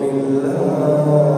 بالله.